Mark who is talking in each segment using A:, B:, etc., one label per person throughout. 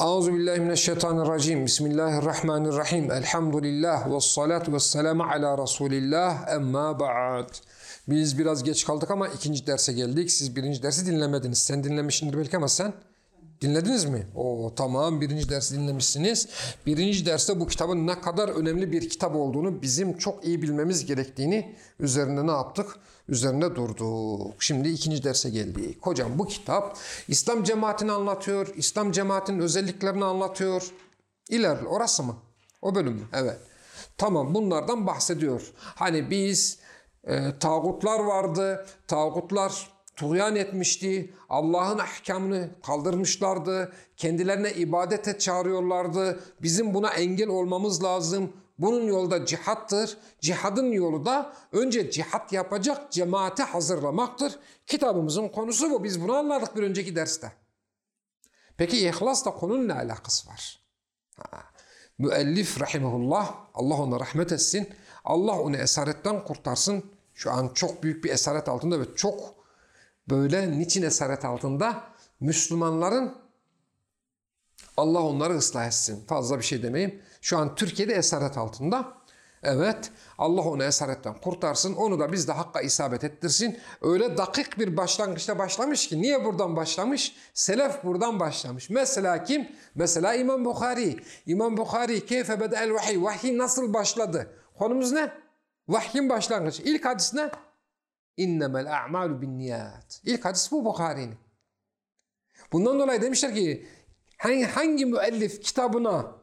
A: Euzu billahi mineşşeytanirracim. Bismillahirrahmanirrahim. Elhamdülillah ve salatu ve selamu ala Resulillah. Emma ba'd. Biz biraz geç kaldık ama ikinci derse geldik. Siz birinci dersi dinlemediniz. Sen dinlemişsindir belki ama sen dinlediniz mi? Oo tamam birinci dersi dinlemişsiniz. Birinci derste bu kitabın ne kadar önemli bir kitap olduğunu bizim çok iyi bilmemiz gerektiğini üzerinde ne yaptık? Üzerinde durduk. Şimdi ikinci derse geldik. Hocam bu kitap İslam cemaatini anlatıyor. İslam cemaatinin özelliklerini anlatıyor. İlerle orası mı? O bölüm mü? Evet. Tamam bunlardan bahsediyor. Hani biz e, tağutlar vardı. Tağutlar tuğyan etmişti. Allah'ın ahkamını kaldırmışlardı. Kendilerine ibadete çağırıyorlardı. Bizim buna engel olmamız lazım. Bunun yolu da cihattır. Cihadın yolu da önce cihat yapacak cemaati hazırlamaktır. Kitabımızın konusu bu. Biz bunu anladık bir önceki derste. Peki ihlasla konunun ne alakası var? Ha. Müellif rahimahullah, Allah ona rahmet etsin. Allah onu esaretten kurtarsın. Şu an çok büyük bir esaret altında ve çok böyle niçin esaret altında? Müslümanların Allah onları ıslah etsin. Fazla bir şey demeyeyim. Şu an Türkiye'de esaret altında. Evet Allah onu esaretten kurtarsın. Onu da biz de hakka isabet ettirsin. Öyle dakik bir başlangıçta başlamış ki. Niye buradan başlamış? Selef buradan başlamış. Mesela kim? Mesela İmam Bukhari. İmam Bukhari keyfe bedel vahiy. Vahiy nasıl başladı? Konumuz ne? Vahyin başlangıcı. İlk hadis ne? İnnemel a'malu bin niyat. İlk hadis bu Bukhari'nin. Bundan dolayı demişler ki hangi, hangi müellif kitabına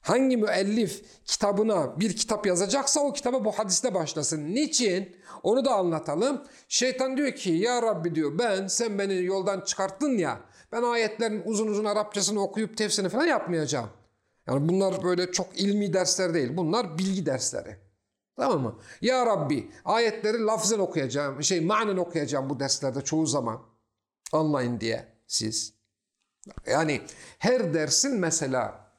A: hangi müellif kitabına bir kitap yazacaksa o kitaba bu hadiste başlasın. Niçin? Onu da anlatalım. Şeytan diyor ki ya Rabbi diyor ben sen beni yoldan çıkarttın ya ben ayetlerin uzun uzun Arapçasını okuyup tefsirini falan yapmayacağım. Yani bunlar böyle çok ilmi dersler değil. Bunlar bilgi dersleri. Tamam mı? Ya Rabbi ayetleri lafzen okuyacağım, şey manen okuyacağım bu derslerde çoğu zaman. Anlayın diye siz. Yani her dersin mesela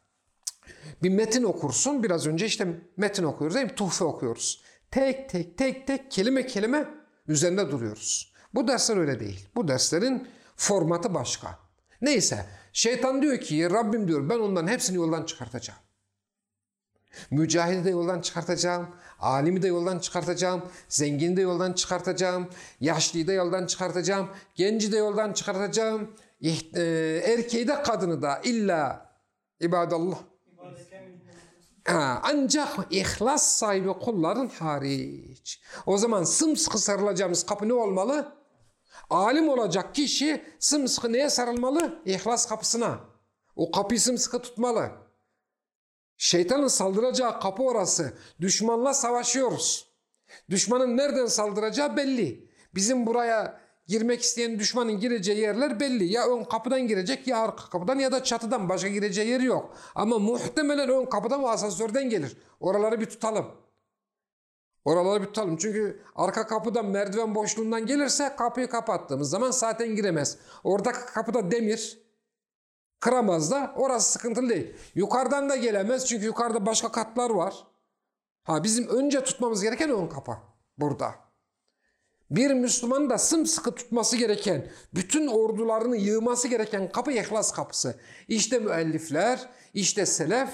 A: bir metin okursun. Biraz önce işte metin okuyoruz değil mi? Tuhfe okuyoruz. Tek tek tek tek kelime kelime üzerinde duruyoruz. Bu dersler öyle değil. Bu derslerin formatı başka. Neyse şeytan diyor ki Rabbim diyor ben onların hepsini yoldan çıkartacağım. Mücahidi de yoldan çıkartacağım. Alimi de yoldan çıkartacağım. Zengini de yoldan çıkartacağım. Yaşlıyı da yoldan çıkartacağım. Genci de yoldan çıkartacağım. Erkeği de kadını da illa ibadallah. Ancak ihlas sahibi kulların hariç. O zaman sımsıkı sarılacağımız kapı ne olmalı? Alim olacak kişi sımsıkı neye sarılmalı? İhlas kapısına. O kapıyı sımsıkı tutmalı. Şeytanın saldıracağı kapı orası. Düşmanla savaşıyoruz. Düşmanın nereden saldıracağı belli. Bizim buraya girmek isteyen düşmanın gireceği yerler belli. Ya ön kapıdan girecek ya arka kapıdan ya da çatıdan başka gireceği yeri yok. Ama muhtemelen ön kapıdan ve asansörden gelir. Oraları bir tutalım. Oraları bir tutalım. Çünkü arka kapıdan merdiven boşluğundan gelirse kapıyı kapattığımız zaman zaten giremez. Orada kapıda demir, Kıramaz da orası sıkıntılı değil. Yukarıdan da gelemez çünkü yukarıda başka katlar var. Ha bizim önce tutmamız gereken ön kapı burada. Bir Müslümanın da sımsıkı tutması gereken, bütün ordularını yığması gereken kapı ihlas kapısı. İşte müellifler, işte selef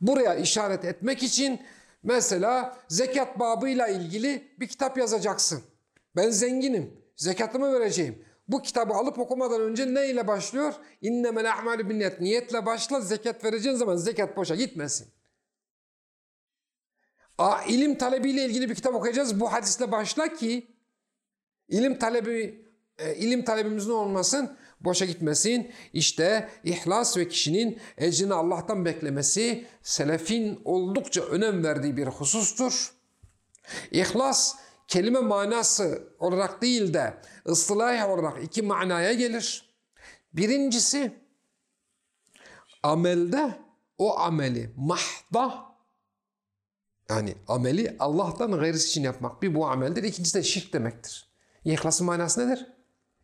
A: buraya işaret etmek için mesela zekat babıyla ilgili bir kitap yazacaksın. Ben zenginim, zekatımı vereceğim. Bu kitabı alıp okumadan önce ne ile başlıyor? İnnemel a'malu bin niyet. Niyetle başla zekat vereceğin zaman zekat boşa gitmesin. Aa, ilim talebiyle ilgili bir kitap okuyacağız. Bu hadisle başla ki ilim talebi e, ilim talebimizin olmasın, boşa gitmesin. İşte ihlas ve kişinin ecrini Allah'tan beklemesi selefin oldukça önem verdiği bir husustur. İhlas kelime manası olarak değil de ıslah olarak iki manaya gelir. Birincisi amelde o ameli mahda yani ameli Allah'tan gayrısı için yapmak bir bu ameldir. İkincisi de şirk demektir. İhlasın manası nedir?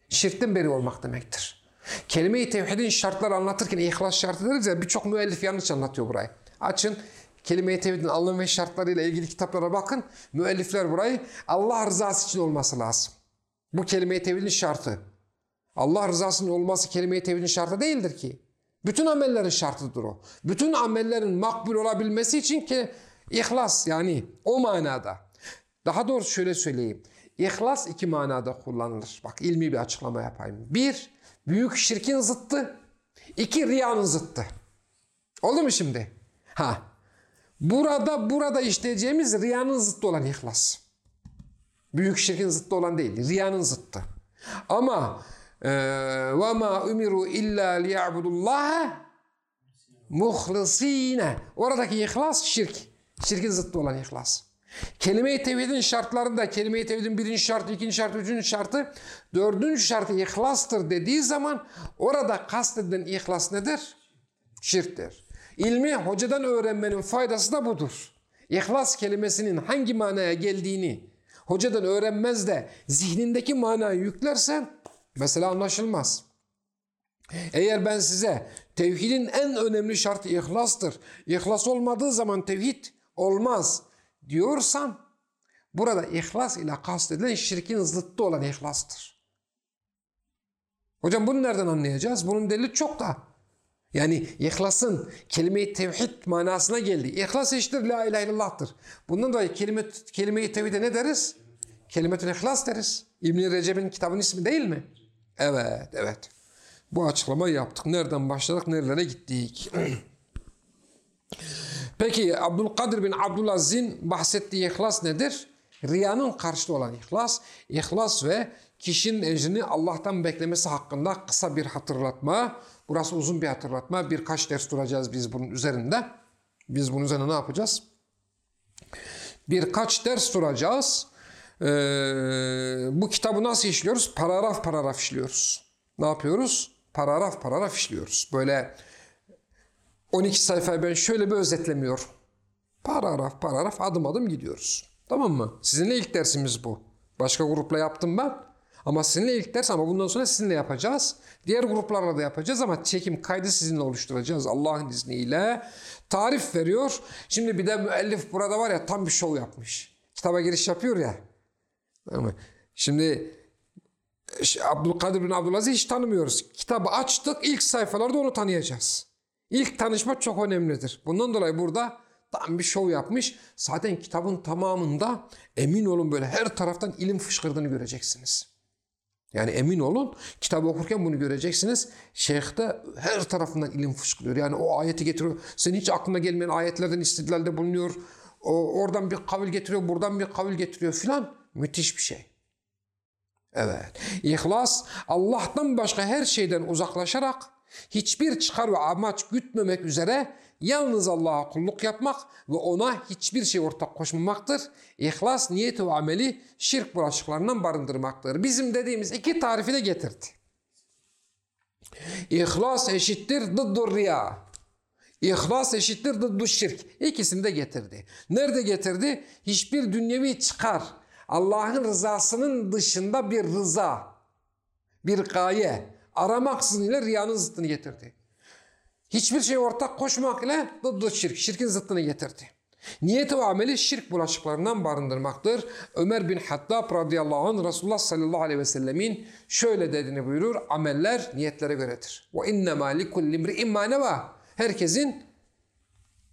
A: Şirkten beri olmak demektir. Kelime-i tevhidin şartları anlatırken ihlas şartı deriz ya birçok müellif yanlış anlatıyor burayı. Açın kelime-i tevhidin anlam ve şartlarıyla ilgili kitaplara bakın. Müellifler burayı Allah rızası için olması lazım. Bu kelime-i tevhidin şartı. Allah rızasının olması kelime-i tevhidin şartı değildir ki. Bütün amellerin şartıdır o. Bütün amellerin makbul olabilmesi için ki ihlas yani o manada. Daha doğrusu şöyle söyleyeyim. İhlas iki manada kullanılır. Bak ilmi bir açıklama yapayım. Bir, büyük şirkin zıttı. İki, riyanın zıttı. Oldu mu şimdi? Ha. Burada burada işleyeceğimiz riyanın zıttı olan ihlas. Büyük şirkin zıttı olan değil, riyanın zıttı. Ama ve ma umiru illa liya'budullaha muhlisine. Oradaki ihlas şirk. Şirkin zıttı olan ihlas. Kelime-i tevhidin şartlarında kelime-i tevhidin birinci şartı, ikinci şartı, üçüncü şartı, dördüncü şartı ihlastır dediği zaman orada kastedilen ihlas nedir? Şirktir. İlmi hocadan öğrenmenin faydası da budur. İhlas kelimesinin hangi manaya geldiğini hocadan öğrenmez de zihnindeki manayı yüklersen mesela anlaşılmaz. Eğer ben size tevhidin en önemli şartı ihlastır. İhlas olmadığı zaman tevhid olmaz diyorsam burada ihlas ile kastedilen şirkin zıttı olan ihlastır. Hocam bunu nereden anlayacağız? Bunun delili çok da. Yani ihlasın kelime-i tevhid manasına geldi. İhlas eşittir la ilahe illallah'tır. Bundan dolayı kelime, kelime-i tevhide ne deriz? Kelimetül ihlas deriz. İbn-i Recep'in kitabının ismi değil mi? Evet, evet. Bu açıklamayı yaptık. Nereden başladık, nerelere gittik? Peki Abdülkadir bin Abdülaziz'in bahsettiği ihlas nedir? Riyanın karşıtı olan ihlas. İhlas ve kişinin ecrini Allah'tan beklemesi hakkında kısa bir hatırlatma. Burası uzun bir hatırlatma. Birkaç ders duracağız biz bunun üzerinde. Biz bunun üzerine ne yapacağız? Birkaç ders duracağız. Ee, bu kitabı nasıl işliyoruz? Paragraf paragraf işliyoruz. Ne yapıyoruz? Paragraf paragraf işliyoruz. Böyle 12 sayfayı ben şöyle bir özetlemiyor. Paragraf paragraf adım adım gidiyoruz. Tamam mı? Sizinle ilk dersimiz bu. Başka grupla yaptım ben. Ama sizinle ilk ders ama bundan sonra sizinle yapacağız. Diğer gruplarla da yapacağız ama çekim kaydı sizinle oluşturacağız Allah'ın izniyle. Tarif veriyor. Şimdi bir de müellif burada var ya tam bir şov yapmış. Kitaba giriş yapıyor ya. Ama şimdi Abdülkadir bin Abdülaziz hiç tanımıyoruz. Kitabı açtık ilk sayfalarda onu tanıyacağız. İlk tanışma çok önemlidir. Bundan dolayı burada tam bir şov yapmış. Zaten kitabın tamamında emin olun böyle her taraftan ilim fışkırdığını göreceksiniz. Yani emin olun kitabı okurken bunu göreceksiniz. Şeyh de her tarafından ilim fışkırıyor. Yani o ayeti getiriyor. Senin hiç aklına gelmeyen ayetlerden istidlalde bulunuyor. O, oradan bir kavil getiriyor, buradan bir kavil getiriyor filan. Müthiş bir şey. Evet. İhlas Allah'tan başka her şeyden uzaklaşarak hiçbir çıkar ve amaç gütmemek üzere yalnız Allah'a kulluk yapmak ve ona hiçbir şey ortak koşmamaktır. İhlas niyeti ve ameli şirk bulaşıklarından barındırmaktır. Bizim dediğimiz iki tarifi de getirdi. İhlas eşittir dıddur riya. İhlas eşittir dıddur şirk. İkisini de getirdi. Nerede getirdi? Hiçbir dünyevi çıkar. Allah'ın rızasının dışında bir rıza, bir gaye aramaksızın ile riyanın zıttını getirdi. Hiçbir şey ortak koşmak ile dıddı şirk, şirkin zıttını getirdi. Niyeti ve ameli şirk bulaşıklarından barındırmaktır. Ömer bin Hattab radıyallahu anh Resulullah sallallahu aleyhi ve sellemin şöyle dediğini buyurur. Ameller niyetlere göredir. Ve innemâ likulli imri'in mâ nevâ. Herkesin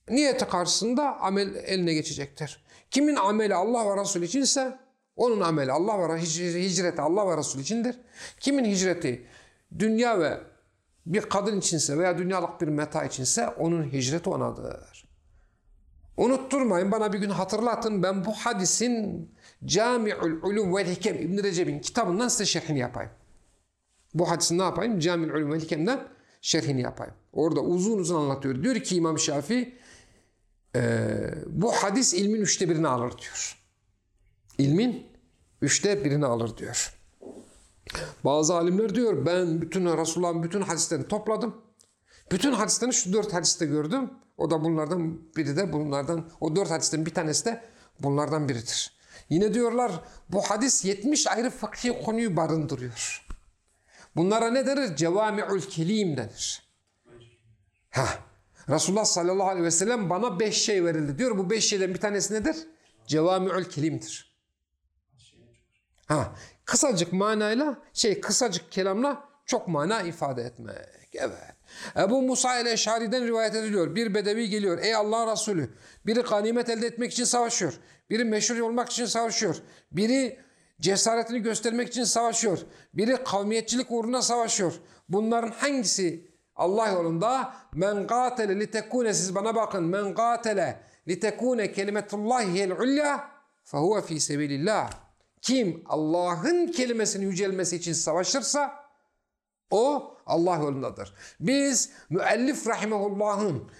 A: niyeti karşısında amel eline geçecektir. Kimin ameli Allah ve Resul içinse onun ameli Allah ve hicreti Allah ve Resul içindir. Kimin hicreti dünya ve bir kadın içinse veya dünyalık bir meta içinse onun hicreti onadır. Unutturmayın bana bir gün hatırlatın ben bu hadisin Cami'ül Ulum ve Hikem İbn Recep'in kitabından size şerhini yapayım. Bu hadisin ne yapayım? Cami'ül Ulum ve Hikem'den şerhini yapayım. Orada uzun uzun anlatıyor. Diyor ki İmam Şafii e, bu hadis ilmin üçte birini alır diyor. İlmin üçte birini alır diyor. Bazı alimler diyor ben bütün Resulullah'ın bütün hadislerini topladım. Bütün hadislerini şu dört hadiste gördüm. O da bunlardan biri de bunlardan o dört hadisten bir tanesi de bunlardan biridir. Yine diyorlar bu hadis 70 ayrı fıkhi konuyu barındırıyor. Bunlara ne denir? Cevami'ül kelim denir. Ha. Resulullah sallallahu aleyhi ve sellem bana beş şey verildi diyor. Bu beş şeyden bir tanesi nedir? Cevami'ül kelimdir. Ha. Kısacık manayla şey kısacık kelamla çok mana ifade etmek. Evet. Ebu Musa el-Eşari'den rivayet ediliyor. Bir bedevi geliyor. Ey Allah Resulü. Biri ganimet elde etmek için savaşıyor. Biri meşhur olmak için savaşıyor. Biri cesaretini göstermek için savaşıyor. Biri kavmiyetçilik uğruna savaşıyor. Bunların hangisi Allah yolunda? Men gatele litekune siz bana bakın. Men gatele litekune kelimetullahiyel ulya fehuve fi sebilillah. Kim Allah'ın kelimesinin yücelmesi için savaşırsa o Allah yolundadır. Biz müellif rahimehullah'ın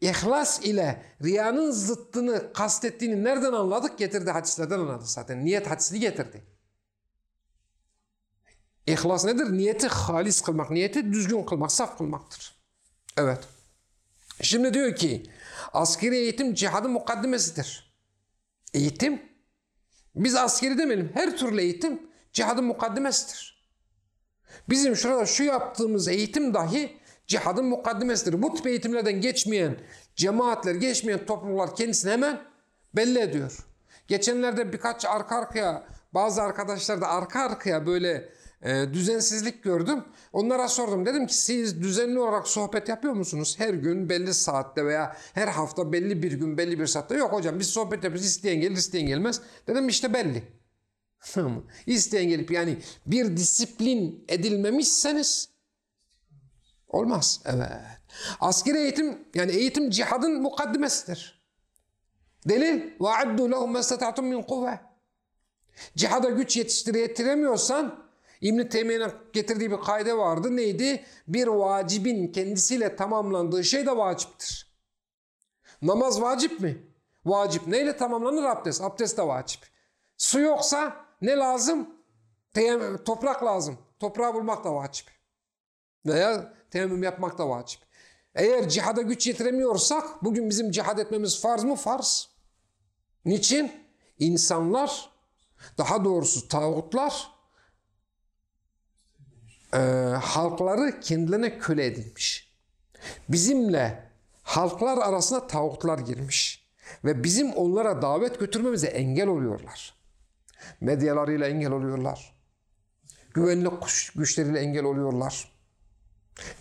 A: ihlas ile riyanın zıttını kastettiğini nereden anladık? Getirdi hadislerden anladık zaten. Niyet hadisini getirdi. İhlas nedir? Niyeti halis kılmak, niyeti düzgün kılmak, saf kılmaktır. Evet. Şimdi diyor ki askeri eğitim cihadın mukaddimesidir. Eğitim, biz askeri demeyelim, her türlü eğitim cihadın mukaddimesidir. Bizim şurada şu yaptığımız eğitim dahi cihadın mukaddimesidir. Bu tip eğitimlerden geçmeyen cemaatler, geçmeyen topluluklar kendisini hemen belli ediyor. Geçenlerde birkaç arka arkaya bazı arkadaşlar da arka arkaya böyle e, düzensizlik gördüm. Onlara sordum. Dedim ki siz düzenli olarak sohbet yapıyor musunuz? Her gün belli saatte veya her hafta belli bir gün belli bir saatte. Yok hocam biz sohbet yapıyoruz. İsteyen gelir isteyen gelmez. Dedim işte belli. Tamam. İsteyen gelip yani bir disiplin edilmemişseniz olmaz. Evet. Askeri eğitim yani eğitim cihadın mukaddimesidir. Delil وَعَدُّ لَهُمْ مَسْتَطَعْتُمْ min kuvve. Cihada güç yetiştiremiyorsan İbn-i getirdiği bir kaide vardı. Neydi? Bir vacibin kendisiyle tamamlandığı şey de vaciptir. Namaz vacip mi? Vacip. Neyle tamamlanır? Abdest. Abdest de vacip. Su yoksa ne lazım? Teyemmüm, toprak lazım. Toprağı bulmak da vacip. Veya teyemmüm yapmak da vacip. Eğer cihada güç yetiremiyorsak bugün bizim cihad etmemiz farz mı? Farz. Niçin? İnsanlar daha doğrusu tağutlar e, halkları kendilerine köle edilmiş. Bizimle halklar arasında tağutlar girmiş. Ve bizim onlara davet götürmemize engel oluyorlar. Medyalarıyla engel oluyorlar. Güvenlik güçleriyle engel oluyorlar.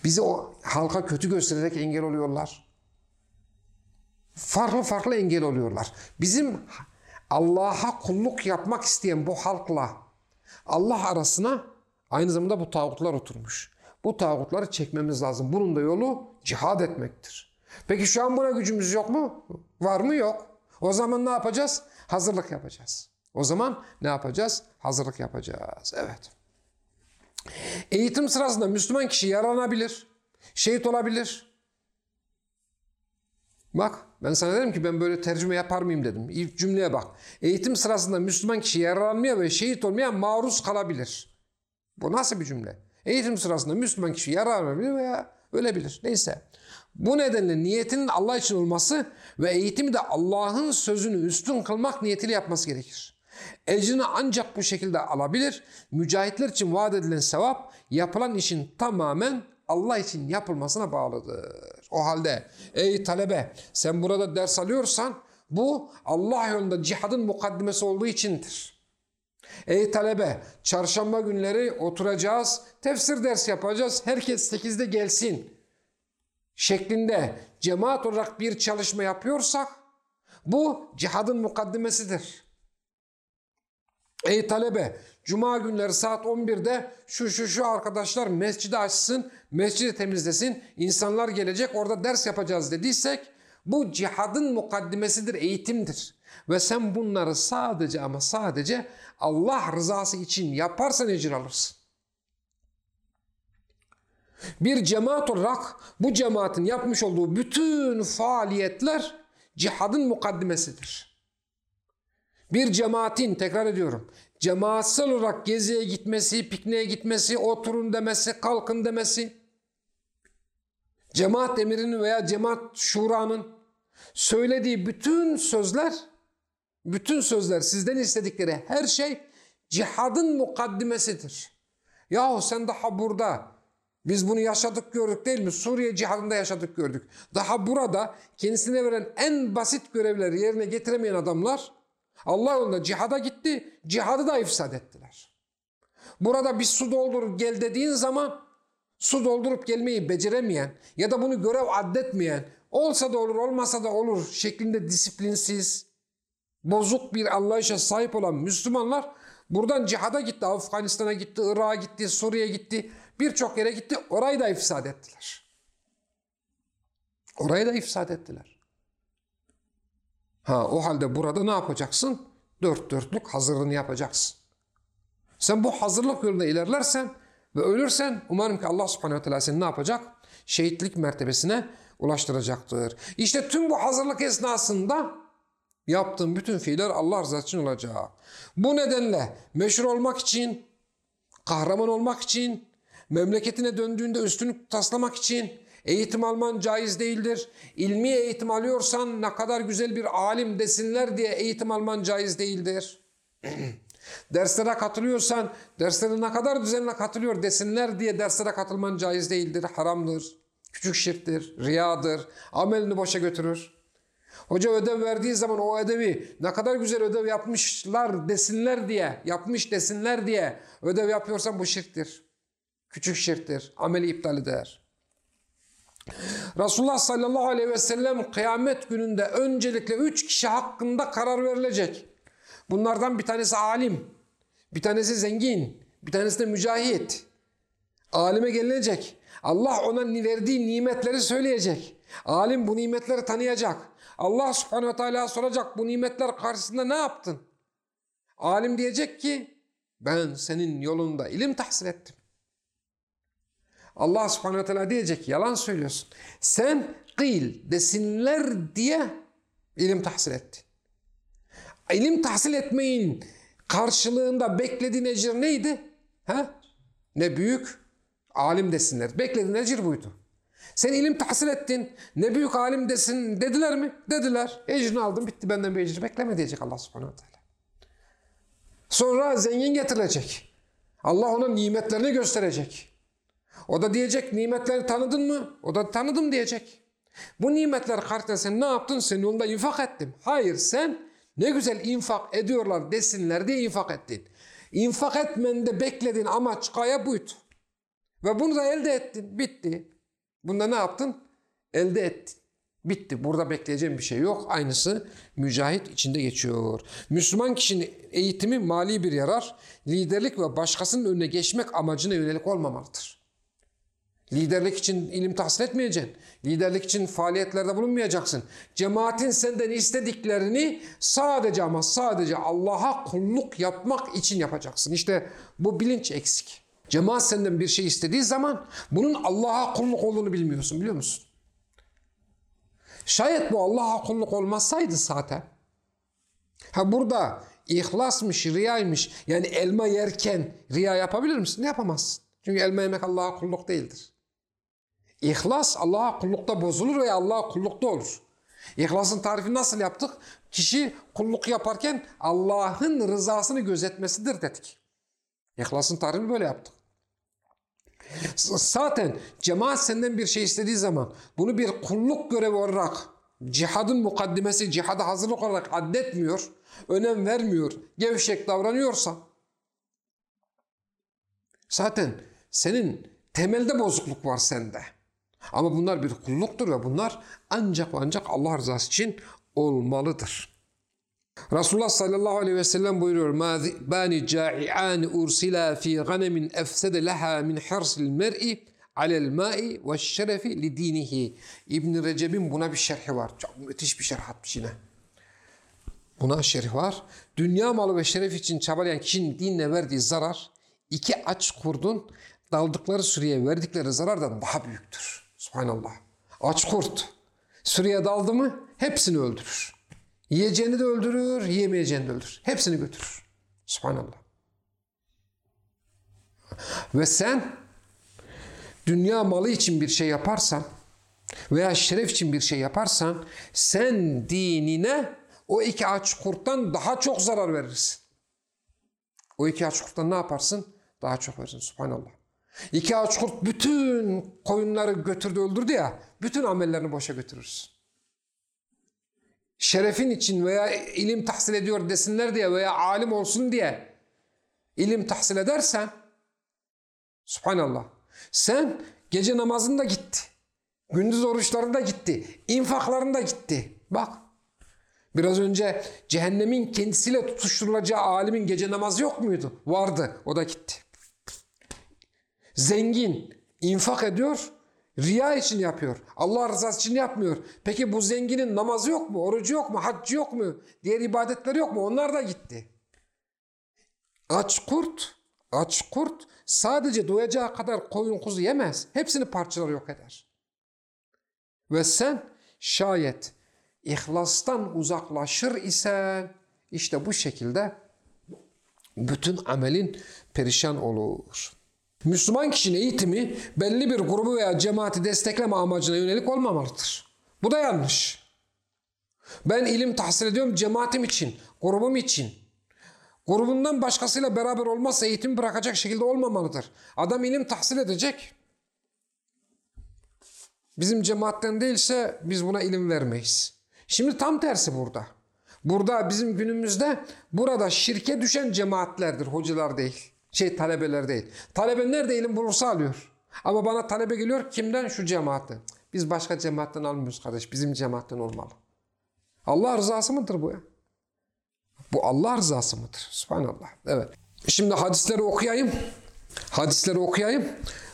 A: Bizi o halka kötü göstererek engel oluyorlar. Farklı farklı engel oluyorlar. Bizim Allah'a kulluk yapmak isteyen bu halkla Allah arasına aynı zamanda bu tağutlar oturmuş. Bu tağutları çekmemiz lazım. Bunun da yolu cihad etmektir. Peki şu an buna gücümüz yok mu? Var mı? Yok. O zaman ne yapacağız? Hazırlık yapacağız. O zaman ne yapacağız? Hazırlık yapacağız. Evet. Eğitim sırasında Müslüman kişi yaralanabilir, şehit olabilir. Bak ben sana dedim ki ben böyle tercüme yapar mıyım dedim. İlk cümleye bak. Eğitim sırasında Müslüman kişi yaralanmaya ve şehit olmaya maruz kalabilir. Bu nasıl bir cümle? Eğitim sırasında Müslüman kişi yaralanabilir veya ölebilir. Neyse. Bu nedenle niyetinin Allah için olması ve eğitimi de Allah'ın sözünü üstün kılmak niyetiyle yapması gerekir. Ecrini ancak bu şekilde alabilir. Mücahitler için vaat edilen sevap yapılan işin tamamen Allah için yapılmasına bağlıdır. O halde ey talebe sen burada ders alıyorsan bu Allah yolunda cihadın mukaddimesi olduğu içindir. Ey talebe çarşamba günleri oturacağız, tefsir ders yapacağız, herkes 8'de gelsin şeklinde cemaat olarak bir çalışma yapıyorsak bu cihadın mukaddimesidir. Ey talebe, cuma günleri saat 11'de şu şu şu arkadaşlar mescidi açsın, mescidi temizlesin, insanlar gelecek orada ders yapacağız dediysek bu cihadın mukaddimesidir, eğitimdir. Ve sen bunları sadece ama sadece Allah rızası için yaparsan ecir alırsın. Bir cemaat olarak bu cemaatin yapmış olduğu bütün faaliyetler cihadın mukaddimesidir. Bir cemaatin, tekrar ediyorum, cemaatsel olarak geziye gitmesi, pikniğe gitmesi, oturun demesi, kalkın demesi, cemaat emirinin veya cemaat şuranın söylediği bütün sözler, bütün sözler sizden istedikleri her şey cihadın mukaddimesidir. Yahu sen daha burada biz bunu yaşadık gördük değil mi? Suriye cihadında yaşadık gördük. Daha burada kendisine veren en basit görevleri yerine getiremeyen adamlar Allah yolunda cihada gitti, cihadı da ifsad ettiler. Burada bir su doldur gel dediğin zaman su doldurup gelmeyi beceremeyen ya da bunu görev addetmeyen olsa da olur olmasa da olur şeklinde disiplinsiz, bozuk bir anlayışa sahip olan Müslümanlar buradan cihada gitti, Afganistan'a gitti, Irak'a gitti, Suriye'ye gitti, birçok yere gitti. Orayı da ifsad ettiler. Orayı da ifsad ettiler. Ha o halde burada ne yapacaksın? Dört dörtlük hazırlığını yapacaksın. Sen bu hazırlık yolunda ilerlersen ve ölürsen umarım ki Allah subhanehu teala seni ne yapacak? Şehitlik mertebesine ulaştıracaktır. İşte tüm bu hazırlık esnasında yaptığın bütün fiiller Allah rızası için olacak. Bu nedenle meşhur olmak için, kahraman olmak için, memleketine döndüğünde üstünlük taslamak için eğitim alman caiz değildir. İlmi eğitim alıyorsan ne kadar güzel bir alim desinler diye eğitim alman caiz değildir. Derslere katılıyorsan derslere ne kadar düzenle katılıyor desinler diye derslere katılman caiz değildir, haramdır. Küçük şirktir, riyadır, amelini boşa götürür. Hoca ödev verdiği zaman o ödevi ne kadar güzel ödev yapmışlar desinler diye, yapmış desinler diye ödev yapıyorsan bu şirktir. Küçük şirktir, ameli iptal eder. Resulullah sallallahu aleyhi ve sellem kıyamet gününde öncelikle üç kişi hakkında karar verilecek. Bunlardan bir tanesi alim, bir tanesi zengin, bir tanesi de mücahit. Alime gelinecek. Allah ona verdiği nimetleri söyleyecek. Alim bu nimetleri tanıyacak. Allah subhanehu ve teala soracak bu nimetler karşısında ne yaptın? Alim diyecek ki ben senin yolunda ilim tahsil ettim. Allah subhanehu ve teala diyecek yalan söylüyorsun. Sen kıyıl desinler diye ilim tahsil ettin. İlim tahsil etmeyin karşılığında beklediğin ecir neydi? Ha? Ne büyük alim desinler. Beklediğin ecir buydu. Sen ilim tahsil ettin. Ne büyük alim desin dediler mi? Dediler. Ecrini aldım bitti benden bir ecir bekleme diyecek Allah subhanahu teala. Sonra zengin getirilecek. Allah ona nimetlerini gösterecek. O da diyecek nimetleri tanıdın mı? O da tanıdım diyecek. Bu nimetler karşısında sen ne yaptın? Sen yolunda infak ettim. Hayır sen ne güzel infak ediyorlar desinler diye infak ettin. İnfak etmende beklediğin amaç gaya buydu. Ve bunu da elde ettin. Bitti. Bunda ne yaptın? Elde ettin. Bitti. Burada bekleyeceğim bir şey yok. Aynısı mücahit içinde geçiyor. Müslüman kişinin eğitimi mali bir yarar, liderlik ve başkasının önüne geçmek amacına yönelik olmamalıdır. Liderlik için ilim tahsil etmeyeceksin. Liderlik için faaliyetlerde bulunmayacaksın. Cemaatin senden istediklerini sadece ama sadece Allah'a kulluk yapmak için yapacaksın. İşte bu bilinç eksik. Cemaat senden bir şey istediği zaman bunun Allah'a kulluk olduğunu bilmiyorsun biliyor musun? Şayet bu Allah'a kulluk olmasaydı zaten. Ha burada ihlasmış, riyaymış. Yani elma yerken riya yapabilir misin? Yapamazsın. Çünkü elma yemek Allah'a kulluk değildir. İhlas Allah'a kullukta bozulur veya Allah'a kullukta olur. İhlasın tarifini nasıl yaptık? Kişi kulluk yaparken Allah'ın rızasını gözetmesidir dedik. İhlasın tarifini böyle yaptık. Zaten cemaat senden bir şey istediği zaman bunu bir kulluk görevi olarak cihadın mukaddimesi, cihada hazırlık olarak addetmiyor, önem vermiyor, gevşek davranıyorsa zaten senin temelde bozukluk var sende. Ama bunlar bir kulluktur ve bunlar ancak ancak Allah rızası için olmalıdır. Resulullah sallallahu aleyhi ve sellem buyuruyor مَا ذِئْبَانِ جَائِعَانِ اُرْسِلَا ف۪ي غَنَمٍ اَفْسَدَ لَهَا مِنْ حِرْسِ الْمَرْءِ عَلَى الْمَاءِ وَالشَّرَفِ لِد۪ينِهِ İbn Recep'in buna bir şerhi var. Çok müthiş bir şerh atmış yine. Buna şerh var. Dünya malı ve şeref için çabalayan kişinin dinle verdiği zarar iki aç kurdun daldıkları sürüye verdikleri zarardan daha büyüktür. Subhanallah. Aç kurt. Sürüye daldı mı hepsini öldürür. Yiyeceğini de öldürür, yiyemeyeceğini de öldürür. Hepsini götürür. Subhanallah. Ve sen dünya malı için bir şey yaparsan veya şeref için bir şey yaparsan sen dinine o iki aç kurttan daha çok zarar verirsin. O iki aç kurttan ne yaparsın? Daha çok verirsin. Subhanallah. İki aç kurt bütün koyunları götürdü öldürdü ya, bütün amellerini boşa götürürsün. Şerefin için veya ilim tahsil ediyor desinler diye veya alim olsun diye ilim tahsil edersen subhanallah sen gece namazında gitti. Gündüz oruçlarında gitti. infaklarında gitti. Bak Biraz önce cehennemin kendisiyle tutuşturulacağı alimin gece namazı yok muydu? Vardı. O da gitti. Zengin infak ediyor. Riya için yapıyor. Allah rızası için yapmıyor. Peki bu zenginin namazı yok mu? Orucu yok mu? Haccı yok mu? Diğer ibadetleri yok mu? Onlar da gitti. Aç kurt, aç kurt sadece doyacağı kadar koyun kuzu yemez. Hepsini parçalar yok eder. Ve sen şayet ihlastan uzaklaşır isen işte bu şekilde bütün amelin perişan olur. Müslüman kişinin eğitimi belli bir grubu veya cemaati destekleme amacına yönelik olmamalıdır. Bu da yanlış. Ben ilim tahsil ediyorum cemaatim için, grubum için. Grubundan başkasıyla beraber olmazsa eğitim bırakacak şekilde olmamalıdır. Adam ilim tahsil edecek. Bizim cemaatten değilse biz buna ilim vermeyiz. Şimdi tam tersi burada. Burada bizim günümüzde burada şirke düşen cemaatlerdir, hocalar değil. Şey talebeler değil. Talebe nerede ilim bulursa alıyor. Ama bana talebe geliyor kimden? Şu cemaatten. Biz başka cemaatten almıyoruz kardeş. Bizim cemaatten olmalı. Allah rızası mıdır bu ya? Bu Allah rızası mıdır? Subhanallah. Evet. Şimdi hadisleri okuyayım. Hadisleri okuyayım.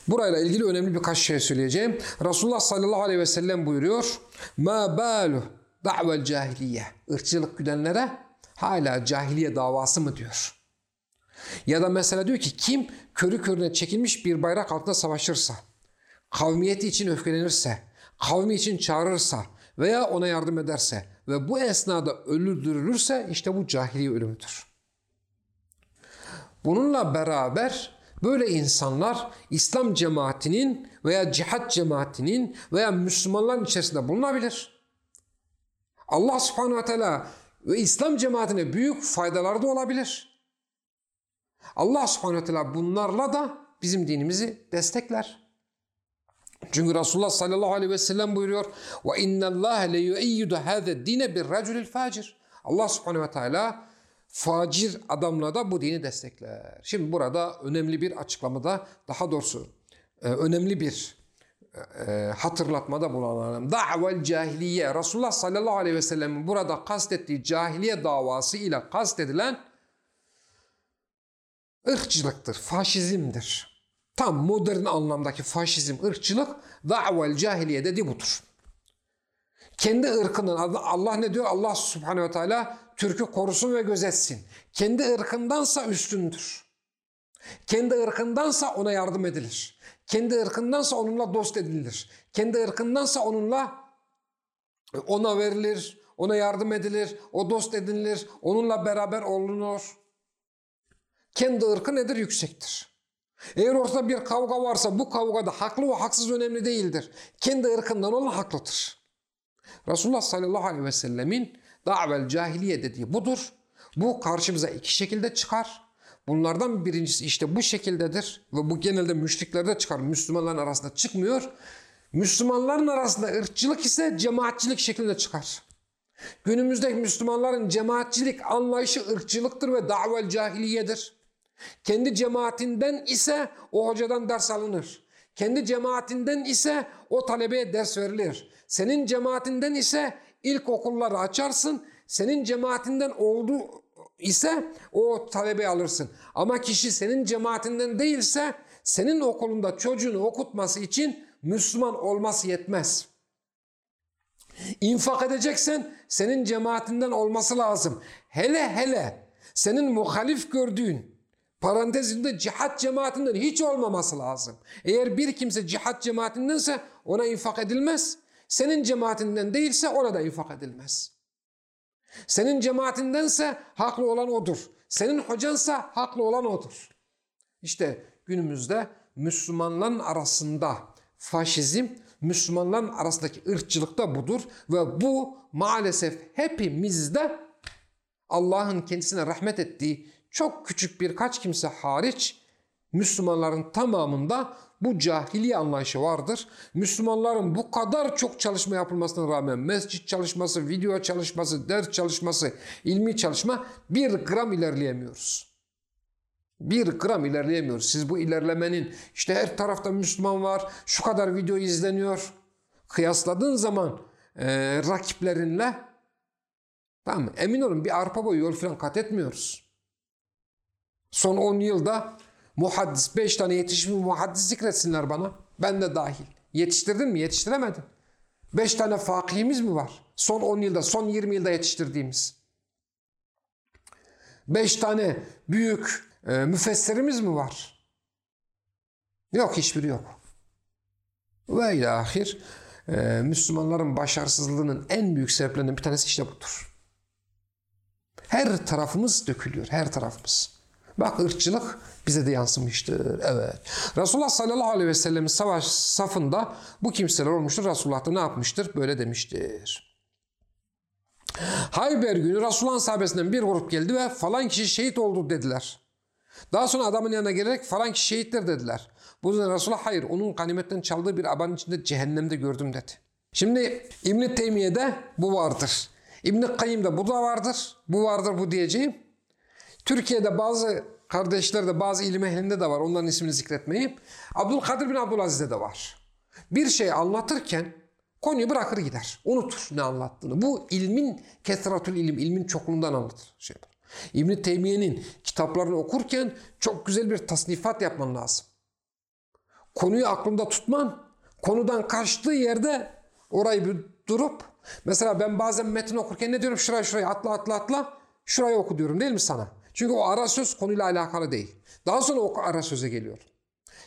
A: Burayla ilgili önemli birkaç şey söyleyeceğim. Resulullah sallallahu aleyhi ve sellem buyuruyor. Ma balu da'vel cahiliye. Irkçılık güdenlere hala cahiliye davası mı diyor. Ya da mesela diyor ki kim körü körüne çekilmiş bir bayrak altında savaşırsa, kavmiyeti için öfkelenirse, kavmi için çağırırsa veya ona yardım ederse ve bu esnada öldürülürse işte bu cahiliye ölümüdür. Bununla beraber böyle insanlar İslam cemaatinin veya cihat cemaatinin veya Müslümanların içerisinde bulunabilir. Allah subhanehu ve teala ve İslam cemaatine büyük faydaları da olabilir. Allah subhanehu teala bunlarla da bizim dinimizi destekler. Çünkü Resulullah sallallahu aleyhi ve sellem buyuruyor ve innallâhe le yu'eyyidu hâze dine bir raculil facir. Allah subhanehu ve teala facir adamla da bu dini destekler. Şimdi burada önemli bir açıklamada daha doğrusu e, önemli bir e, hatırlatmada bulunalım. Da'vel cahiliye. Resulullah sallallahu aleyhi ve sellem'in burada kastettiği cahiliye davası ile kastedilen ırkçılıktır, faşizmdir. Tam modern anlamdaki faşizm, ırkçılık da'vel cahiliye dedi budur. Kendi ırkının Allah ne diyor? Allah subhanehu ve teala Türk'ü korusun ve gözetsin. Kendi ırkındansa üstündür. Kendi ırkındansa ona yardım edilir. Kendi ırkındansa onunla dost edilir. Kendi ırkındansa onunla ona verilir, ona yardım edilir, o dost edinilir, onunla beraber olunur. Kendi ırkı nedir? Yüksektir. Eğer ortada bir kavga varsa bu kavgada haklı ve haksız önemli değildir. Kendi ırkından olan haklıdır. Resulullah sallallahu aleyhi ve sellemin davel cahiliye dediği budur. Bu karşımıza iki şekilde çıkar. Bunlardan birincisi işte bu şekildedir ve bu genelde müşriklerde çıkar. Müslümanların arasında çıkmıyor. Müslümanların arasında ırkçılık ise cemaatçilik şeklinde çıkar. Günümüzdeki Müslümanların cemaatçilik anlayışı ırkçılıktır ve davel cahiliyedir. Kendi cemaatinden ise o hocadan ders alınır. Kendi cemaatinden ise o talebeye ders verilir. Senin cemaatinden ise ilk okulları açarsın. Senin cemaatinden oldu ise o talebeyi alırsın. Ama kişi senin cemaatinden değilse senin okulunda çocuğunu okutması için Müslüman olması yetmez. İnfak edeceksen senin cemaatinden olması lazım. Hele hele senin muhalif gördüğün parantezinde cihat cemaatinden hiç olmaması lazım. Eğer bir kimse cihat cemaatindense ona infak edilmez. Senin cemaatinden değilse ona da infak edilmez. Senin cemaatindense haklı olan odur. Senin hocansa haklı olan odur. İşte günümüzde Müslümanların arasında faşizm, Müslümanların arasındaki ırkçılık da budur. Ve bu maalesef hepimizde Allah'ın kendisine rahmet ettiği çok küçük birkaç kimse hariç Müslümanların tamamında bu cahiliye anlayışı vardır. Müslümanların bu kadar çok çalışma yapılmasına rağmen mescit çalışması, video çalışması, ders çalışması, ilmi çalışma bir gram ilerleyemiyoruz. Bir gram ilerleyemiyoruz. Siz bu ilerlemenin işte her tarafta Müslüman var, şu kadar video izleniyor. Kıyasladığın zaman e, rakiplerinle tamam? Emin olun bir arpa boyu yol falan kat etmiyoruz. Son 10 yılda muhaddis, 5 tane yetişmiş muhaddis zikretsinler bana. Ben de dahil. Yetiştirdin mi? Yetiştiremedin. 5 tane fakihimiz mi var? Son 10 yılda, son 20 yılda yetiştirdiğimiz. 5 tane büyük e, müfessirimiz mi var? Yok hiçbiri yok. Ve ilahir e, Müslümanların başarısızlığının en büyük sebeplerinden bir tanesi işte budur. Her tarafımız dökülüyor, her tarafımız. Bak ırkçılık bize de yansımıştır. Evet. Resulullah sallallahu aleyhi ve sellem'in savaş safında bu kimseler olmuştur. Resulullah da ne yapmıştır? Böyle demiştir. Hayber günü Resulullah'ın sahabesinden bir grup geldi ve falan kişi şehit oldu dediler. Daha sonra adamın yanına gelerek falan kişi şehittir dediler. Bu yüzden Resulullah hayır onun ganimetten çaldığı bir abanın içinde cehennemde gördüm dedi. Şimdi İbn-i Teymiye'de bu vardır. İbn-i Kayyim'de bu da vardır. Bu vardır bu diyeceğim. Türkiye'de bazı kardeşlerde bazı ilim ehlinde de var. Onların ismini zikretmeyeyim. Abdülkadir bin Abdülaziz'de de var. Bir şey anlatırken konuyu bırakır gider. Unutur ne anlattığını. Bu ilmin kesratül ilim, ilmin çokluğundan anlatır. Şey. İbn-i Teymiye'nin kitaplarını okurken çok güzel bir tasnifat yapman lazım. Konuyu aklında tutman, konudan kaçtığı yerde orayı bir durup mesela ben bazen metin okurken ne diyorum şuraya şuraya atla atla atla şurayı oku diyorum değil mi sana? Çünkü o ara söz konuyla alakalı değil. Daha sonra o ara söze geliyor.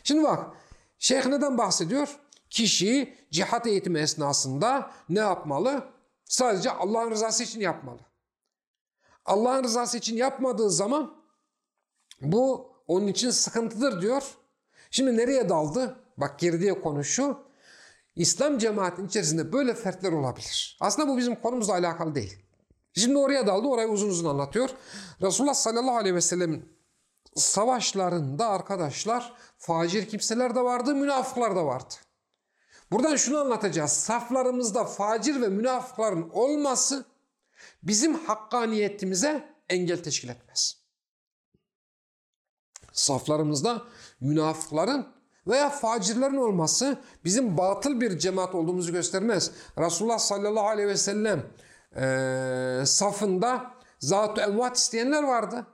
A: Şimdi bak şeyh neden bahsediyor? Kişi cihat eğitimi esnasında ne yapmalı? Sadece Allah'ın rızası için yapmalı. Allah'ın rızası için yapmadığı zaman bu onun için sıkıntıdır diyor. Şimdi nereye daldı? Bak girdiği konu şu. İslam cemaatinin içerisinde böyle fertler olabilir. Aslında bu bizim konumuzla alakalı değil. Şimdi oraya daldı, orayı uzun uzun anlatıyor. Resulullah sallallahu aleyhi ve sellem savaşlarında arkadaşlar facir kimseler de vardı, münafıklar da vardı. Buradan şunu anlatacağız. Saflarımızda facir ve münafıkların olması bizim hakkaniyetimize engel teşkil etmez. Saflarımızda münafıkların veya facirlerin olması bizim batıl bir cemaat olduğumuzu göstermez. Resulullah sallallahu aleyhi ve sellem e, safında zat-ı envat isteyenler vardı.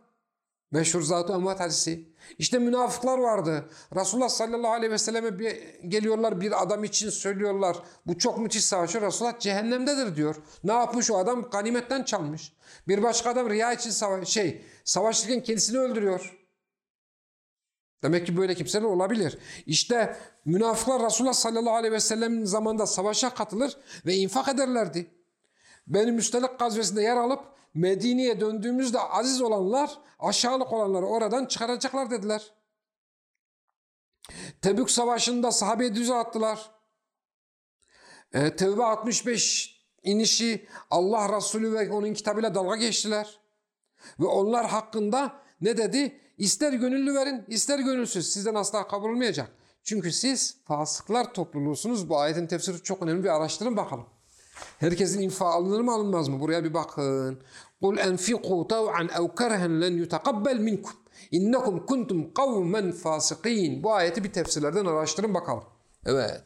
A: Meşhur zat-ı envat hadisi. İşte münafıklar vardı. Resulullah sallallahu aleyhi ve selleme bir, geliyorlar bir adam için söylüyorlar. Bu çok müthiş savaşıyor. Resulullah cehennemdedir diyor. Ne yapmış o adam? Ganimetten çalmış. Bir başka adam riya için savaş, şey, savaşırken kendisini öldürüyor. Demek ki böyle kimseler olabilir. İşte münafıklar Resulullah sallallahu aleyhi ve sellemin zamanında savaşa katılır ve infak ederlerdi. Benim Müstelik gazvesinde yer alıp Medine'ye döndüğümüzde aziz olanlar aşağılık olanları oradan çıkaracaklar dediler. Tebük Savaşı'nda sahabe düze attılar. E, Tevbe 65 inişi Allah Resulü ve onun kitabıyla dalga geçtiler. Ve onlar hakkında ne dedi? İster gönüllü verin, ister gönülsüz. Sizden asla kabul olmayacak. Çünkü siz fasıklar topluluğusunuz. Bu ayetin tefsiri çok önemli bir araştırın bakalım. Herkesin infa alınır mı alınmaz mı? Buraya bir bakın. قُلْ اَنْفِقُوا طَوْعًا اَوْ كَرْهًا لَنْ يُتَقَبَّلْ مِنْكُمْ اِنَّكُمْ كُنْتُمْ قَوْمًا فَاسِقِينَ Bu ayeti bir tefsirlerden araştırın bakalım. Evet.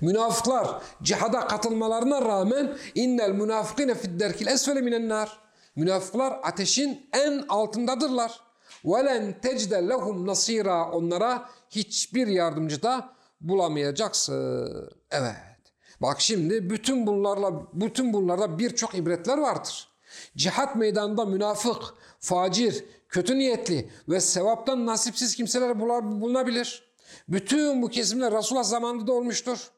A: Münafıklar cihada katılmalarına rağmen innel münafıkine fidderkil esfele minen nar. Münafıklar ateşin en altındadırlar. وَلَنْ تَجْدَ لَهُمْ nasira Onlara hiçbir yardımcı da bulamayacaksın. Evet. Bak şimdi bütün bunlarla bütün bunlarda birçok ibretler vardır. Cihat meydanında münafık, facir, kötü niyetli ve sevaptan nasipsiz kimseler bulunabilir. Bütün bu kesimler Resulullah zamanında da olmuştur.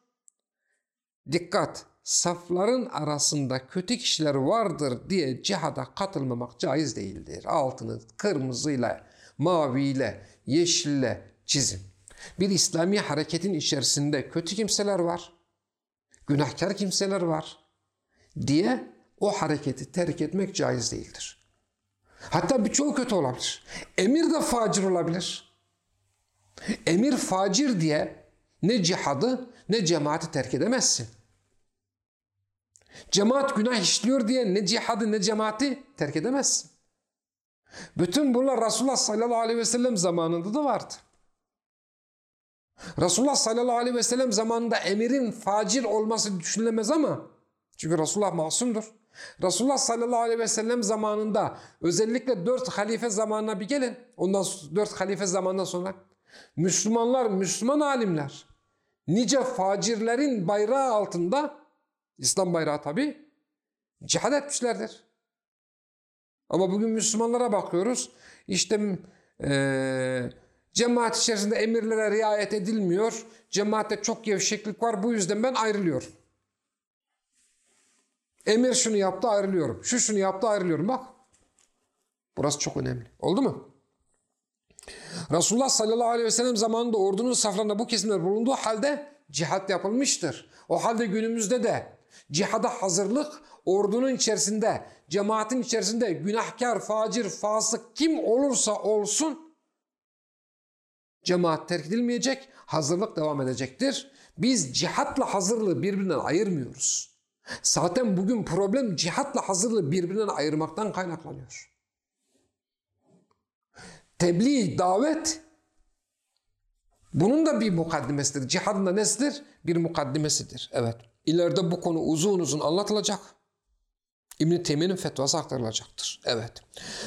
A: Dikkat! Safların arasında kötü kişiler vardır diye cihada katılmamak caiz değildir. Altını kırmızıyla, maviyle, yeşille çizin. Bir İslami hareketin içerisinde kötü kimseler var günahkar kimseler var diye o hareketi terk etmek caiz değildir. Hatta birçoğu kötü olabilir. Emir de facir olabilir. Emir facir diye ne cihadı ne cemaati terk edemezsin. Cemaat günah işliyor diye ne cihadı ne cemaati terk edemezsin. Bütün bunlar Resulullah sallallahu aleyhi ve sellem zamanında da vardı. Resulullah sallallahu aleyhi ve sellem zamanında emirin facir olması düşünülemez ama çünkü Resulullah masumdur. Resulullah sallallahu aleyhi ve sellem zamanında özellikle dört halife zamanına bir gelin. Ondan dört halife zamanından sonra Müslümanlar, Müslüman alimler nice facirlerin bayrağı altında İslam bayrağı tabi cihad etmişlerdir. Ama bugün Müslümanlara bakıyoruz. İşte eee cemaat içerisinde emirlere riayet edilmiyor. Cemaatte çok gevşeklik var. Bu yüzden ben ayrılıyorum. Emir şunu yaptı ayrılıyorum. Şu şunu yaptı ayrılıyorum. Bak. Burası çok önemli. Oldu mu? Resulullah sallallahu aleyhi ve sellem zamanında ordunun saflarında bu kesimler bulunduğu halde cihat yapılmıştır. O halde günümüzde de cihada hazırlık ordunun içerisinde, cemaatin içerisinde günahkar, facir, fasık kim olursa olsun cemaat terk edilmeyecek, hazırlık devam edecektir. Biz cihatla hazırlığı birbirinden ayırmıyoruz. Zaten bugün problem cihatla hazırlığı birbirinden ayırmaktan kaynaklanıyor. Tebliğ, davet bunun da bir mukaddimesidir. Cihadın da nesidir? Bir mukaddimesidir. Evet. İleride bu konu uzun uzun anlatılacak. İbn-i Teymiye'nin fetvası aktarılacaktır. Evet.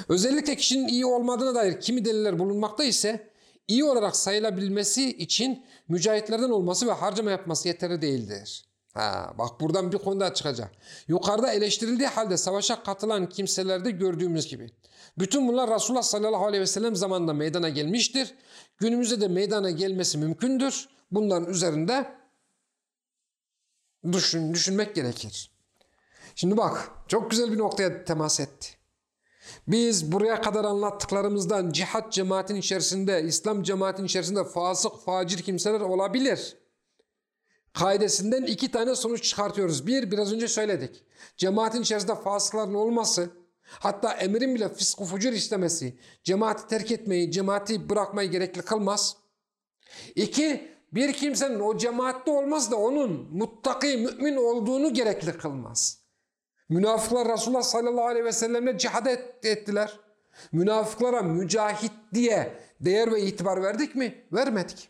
A: Özellikle kişinin iyi olmadığına dair kimi deliller bulunmakta ise iyi olarak sayılabilmesi için mücahitlerden olması ve harcama yapması yeterli değildir. Ha, bak buradan bir konu daha çıkacak. Yukarıda eleştirildiği halde savaşa katılan kimselerde gördüğümüz gibi. Bütün bunlar Resulullah sallallahu aleyhi ve sellem zamanında meydana gelmiştir. Günümüzde de meydana gelmesi mümkündür. Bunların üzerinde düşün, düşünmek gerekir. Şimdi bak çok güzel bir noktaya temas etti. Biz buraya kadar anlattıklarımızdan cihat cemaatin içerisinde, İslam cemaatin içerisinde fasık, facir kimseler olabilir. Kaidesinden iki tane sonuç çıkartıyoruz. Bir, biraz önce söyledik. Cemaatin içerisinde fasıkların olması, hatta emirin bile fısk fucur istemesi, cemaati terk etmeyi, cemaati bırakmayı gerekli kılmaz. İki, bir kimsenin o cemaatte olmaz da onun muttaki, mümin olduğunu gerekli kılmaz. Münafıklar Resulullah sallallahu aleyhi ve sellemle cihad ettiler. Münafıklara mücahit diye değer ve itibar verdik mi? Vermedik.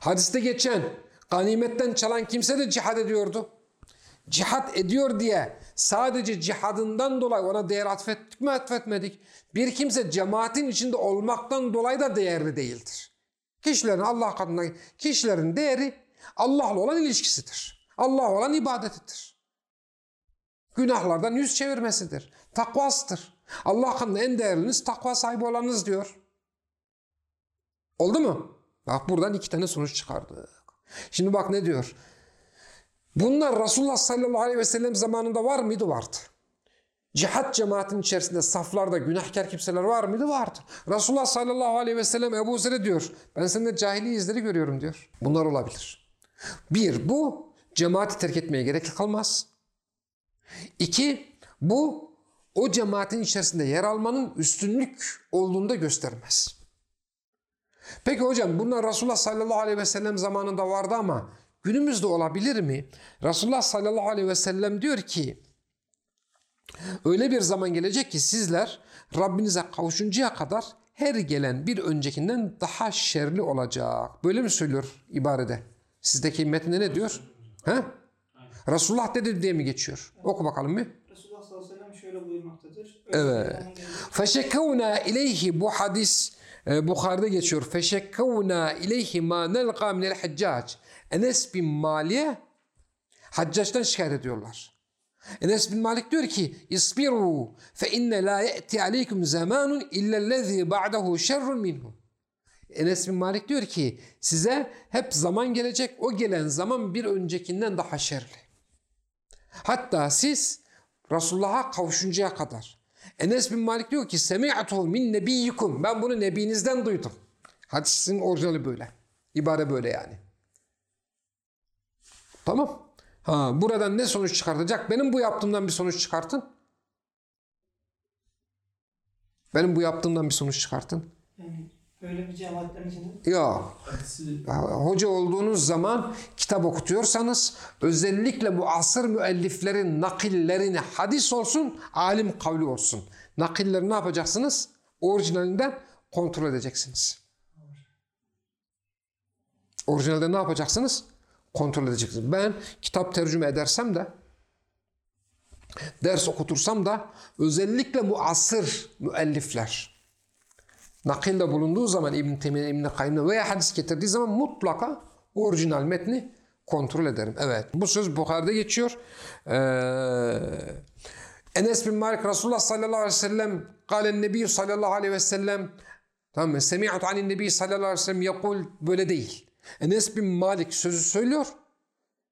A: Hadiste geçen ganimetten çalan kimse de cihad ediyordu. Cihad ediyor diye sadece cihadından dolayı ona değer atfettik mi atfetmedik. Bir kimse cemaatin içinde olmaktan dolayı da değerli değildir. Kişilerin Allah katında kişilerin değeri Allah'la olan ilişkisidir. Allah olan ibadetidir. Günahlardan yüz çevirmesidir. Takvasıdır. Allah katında en değerliniz takva sahibi olanınız diyor. Oldu mu? Bak buradan iki tane sonuç çıkardık. Şimdi bak ne diyor? Bunlar Resulullah sallallahu aleyhi ve sellem zamanında var mıydı? Vardı. Cihat cemaatin içerisinde saflarda günahkar kimseler var mıydı? Vardı. Resulullah sallallahu aleyhi ve sellem Ebu Zer'e diyor. Ben sende cahili izleri görüyorum diyor. Bunlar olabilir. Bir, bu cemaati terk etmeye gerek kalmaz. İki, bu o cemaatin içerisinde yer almanın üstünlük olduğunu da göstermez. Peki hocam bunlar Resulullah sallallahu aleyhi ve sellem zamanında vardı ama günümüzde olabilir mi? Resulullah sallallahu aleyhi ve sellem diyor ki öyle bir zaman gelecek ki sizler Rabbinize kavuşuncaya kadar her gelen bir öncekinden daha şerli olacak. Böyle mi söylüyor ibarede? Sizdeki metninde ne diyor? He? Resulullah dedi diye mi geçiyor? Oku bakalım bir.
B: Resulullah sallallahu aleyhi ve sellem şöyle buyurmaktadır.
A: Evet. Feşekkevna ileyhi bu hadis e, Bukhari'de geçiyor. Feşekkevna ileyhi ma nelqa minel haccac. Enes bin Mali'ye Haccac'tan şikayet ediyorlar. Enes bin Malik diyor ki İsbiru fe inne la ye'ti aleykum zamanun illellezi ba'dahu şerrun minhu. Enes bin Malik diyor ki size hep zaman gelecek o gelen zaman bir öncekinden daha şerli. Hatta siz Resulullah'a kavuşuncaya kadar. Enes bin Malik diyor ki semi'tu min nebiyyikum. Ben bunu nebinizden duydum. Hadisin orijinali böyle. İbare böyle yani. Tamam. Ha, buradan ne sonuç çıkartacak? Benim bu yaptığımdan bir sonuç çıkartın. Benim bu yaptığımdan bir sonuç çıkartın.
B: Böyle bir cemaatlerin içinde
A: Yok. Hoca olduğunuz zaman kitap okutuyorsanız özellikle bu asır müelliflerin nakillerini hadis olsun, alim kavli olsun. nakilleri ne yapacaksınız? Orijinalinden kontrol edeceksiniz. Orijinalde ne yapacaksınız? Kontrol edeceksiniz. Ben kitap tercüme edersem de ders okutursam da özellikle muasır müellifler nakilde bulunduğu zaman İbn Teymiye, İbn Kayyim'de veya hadis getirdiği zaman mutlaka orijinal metni kontrol ederim. Evet. Bu söz Bukhari'de geçiyor. Ee, Enes bin Malik Resulullah sallallahu aleyhi ve sellem kalen nebi sallallahu aleyhi ve sellem tamam? Semi'at anin nebi sallallahu aleyhi ve sellem yakul böyle değil. Enes bin Malik sözü söylüyor.